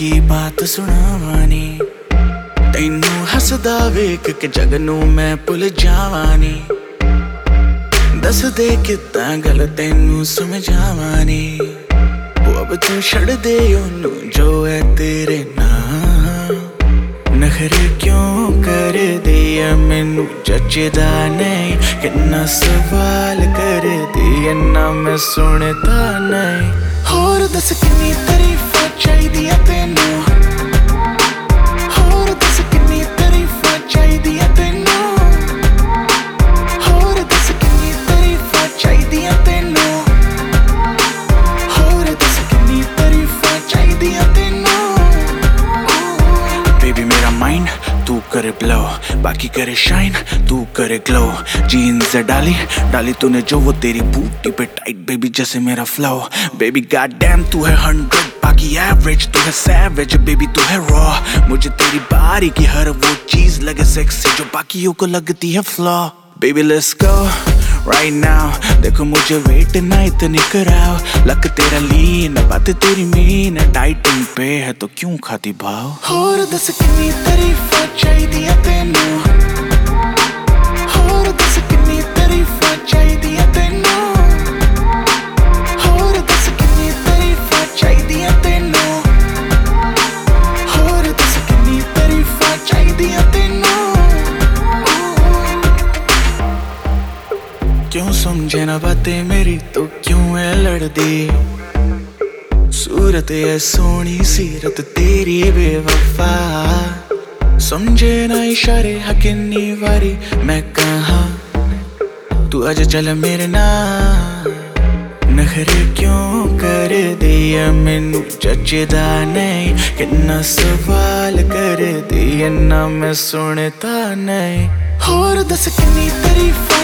ਕੀ ਬਾਤ ਸੁਣਾਵਾਂ ਨੀ? ਤੈਨੂੰ ਹੱਸਦਾ ਵੇਖ ਕੇ ਜਗ ਨੂੰ ਮੈਂ ਭੁੱਲ ਜਾਵਾਂ ਦੱਸ ਦੇ ਕਿਤਾ ਗੱਲ ਤੈਨੂੰ ਸਮਝਾਵਾਂ ਉਹ ਅਬ ਤੂੰ ਛੱਡ ਦੇ ਉਹਨੂੰ ਜੋ ਹੈ ਤੇਰੇ ਨਾਂ। ਨਖਰੇ ਕਿਉਂ ਕਰਦੇ ਆ? ਮੈਨੂੰ ਜੱਜਦਾ ਨਹੀਂ। ਕਿੰਨਾ ਸਵਾਲ ਕਰਦੇ ਆ? ਨਾ ਮੈਂ ਸੁਣਦਾ ਨਹੀਂ। ਹੋਰ ਦੱਸ ਕਿੰਨੀ करे ब्लो बाकी करे शाइन तू करे ग्लो जीन्स डाली डाली तूने जो, वो तेरी बूटी पे टाइट बेबी जैसे मेरा फ्लो बेबी गॉड डैम तू है हंड्रेड बाकी एवरेज तू है सैवेज बेबी तू है रॉ मुझे तेरी बारी की हर वो चीज़ लगे सेक्सी जो बाकियों को लगती है flaw baby let's go right now. देखो मुझे वेट ना इतनी कराओ। लक तेरा लीन, बात तेरी मीन टाइटन पे है तो क्यों खाती भाव? और दस कितनी तारीफा चाहिए तेनू? क्यों समझे ना बातें मेरी? तो क्यों है लड़ लड़दी? सूरत है सोनी सीरत तेरी बेवफा। समझे ना इशारे हाँ हकीनी वारी मैं कहा? तू आज चल मेरे ना नखरे क्यों कर दिया मैनू? जचदा नहीं, किन्ना सवाल कर दिया ना मैं सुनता नहीं। और दस किन्नी तारीफ़